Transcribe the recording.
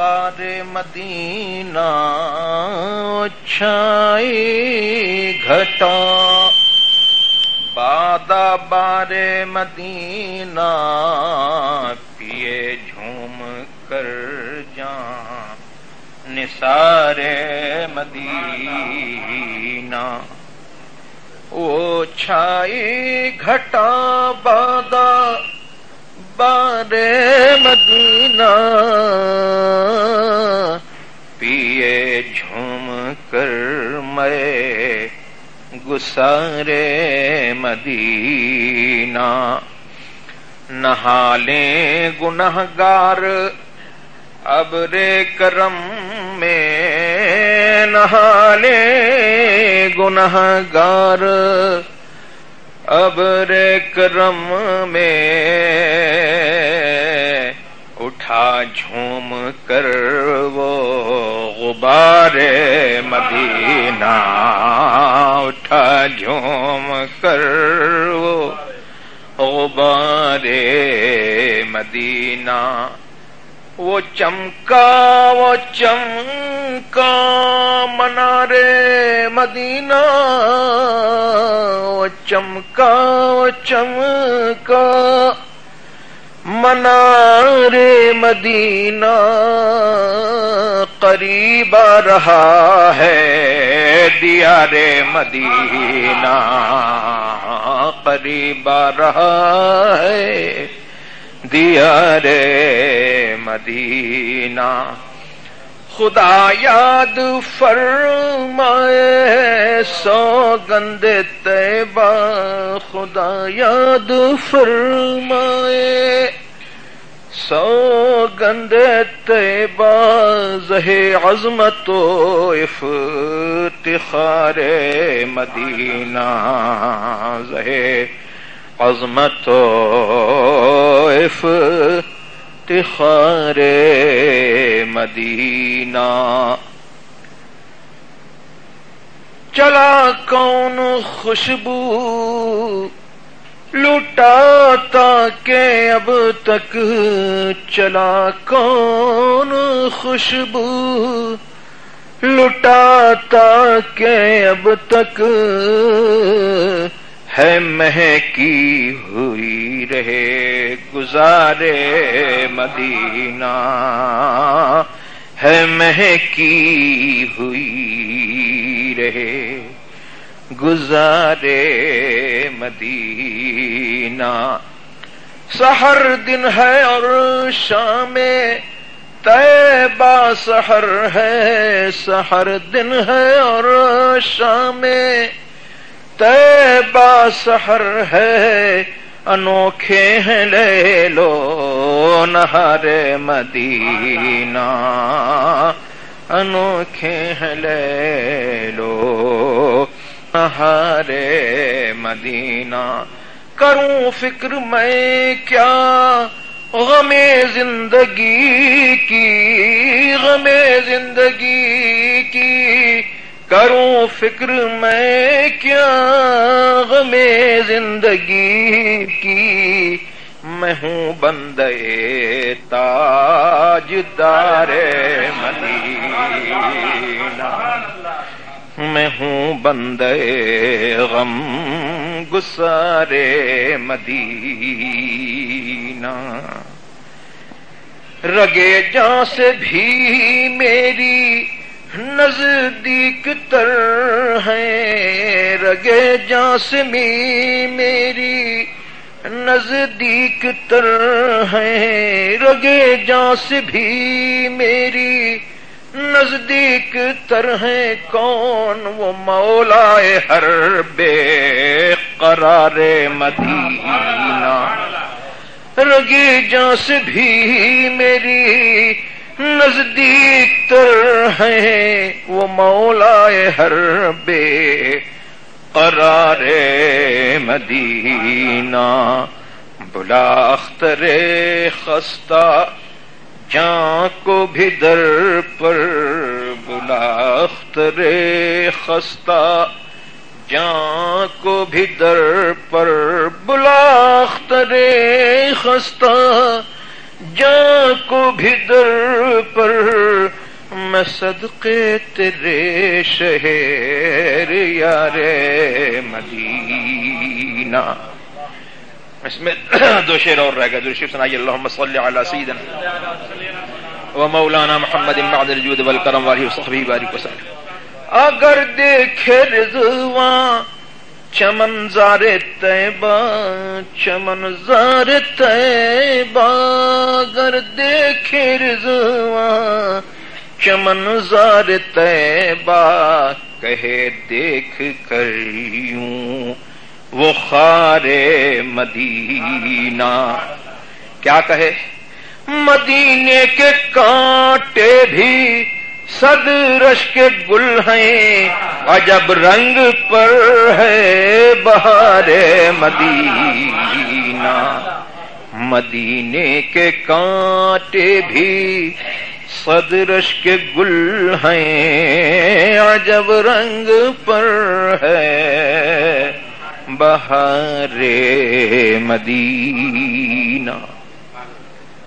بار مدینہ، چھائی گھٹا بادا بار مدینہ، پیے جھوم کر جان نثارے مدینہ۔ وہ چھائی گھٹا بادا بارے مدینہ۔ گسارے مدینہ نہالے گنہ گار اب رے کرم میں نہالے گنہ گار اب رے کرم میں اٹھا جھوم کر وہ غبار مدینہ، اٹھا جھوم کر وہ غبار مدینہ۔ وہ چمکا وہ چمکا منارے مدینہ۔ وہ چمکا وہ چمکا منار مدینہ قریب رہا ہے دیا رے مدینہ قریب رہا ہے دیا رے مدینہ خدا یاد فرمائے سو گندے تیبا خدا یاد فرمائے سو گندے تیبا زہ عظمت و افتخار مدینہ، زہ عظمت افتخار مدینہ۔ چلا کون خوشبو لٹاتا کہ اب تک چلا کون خوشبو لٹاتا کہ اب تک ہے مہکی ہوئی رہے گزارے مدینہ۔ ہے مہکی ہوئی رہے گزارے مدینہ۔ سحر دن ہے اور شام طیبہ سحر ہے۔ سحر دن ہے اور شام تیبا سحر ہے، انوکھے ہیں لے لو نہر مدینہ۔ انوکھے ہیں لے لو نہر مدینہ۔ کروں فکر میں کیا؟ غم زندگی کی، غم زندگی کروں فکر میں کیا غم زندگی کی؟ میں ہوں بندے تاج دار مدینہ۔ میں ہوں بندے غم گسارے مدینہ۔ رگے جاں سے بھی میری نزدیک تر ہیں، رگے جاسمی میری۔ نزدیک تر ہیں، رگے جاس بھی میری۔ نزدیک تر ہیں، کون وہ مولا ہر بے قرار مدینہ۔ رگے جاس بھی میری۔ نزدیک تر ہیں وہ مولا ہر بے قرار مدینہ بلا اختر خستہ جان کو بھی در پر بلا اختر خستہ جان کو بھی در پر بلا اختر خستہ جا کو بھی در پر میں صدقے تیرے شہر یار مدینہ۔ اس میں دو شیر اور رہ گئے۔ جو سنائیے اللہ صلی علی سیدنا و مولانا محمد بعد الجود والکرم والی وصحبی بارک وسلم۔ اگر دیکھے رضوان، چمن زار طیبہ، چمن زار طیبہ۔ اگر دیکھے رضوان چمن زار طیبہ کہے دیکھ کر یوں، وہ خار مدینہ۔ کیا کہے؟ مدینے کے کانٹے بھی صد رش کے گل ہیں، عجب رنگ پر ہے بہار مدینہ۔ مدینے کے کانٹے بھی صدرش کے گل ہیں عجب رنگ پر ہے۔ بہار مدینہ۔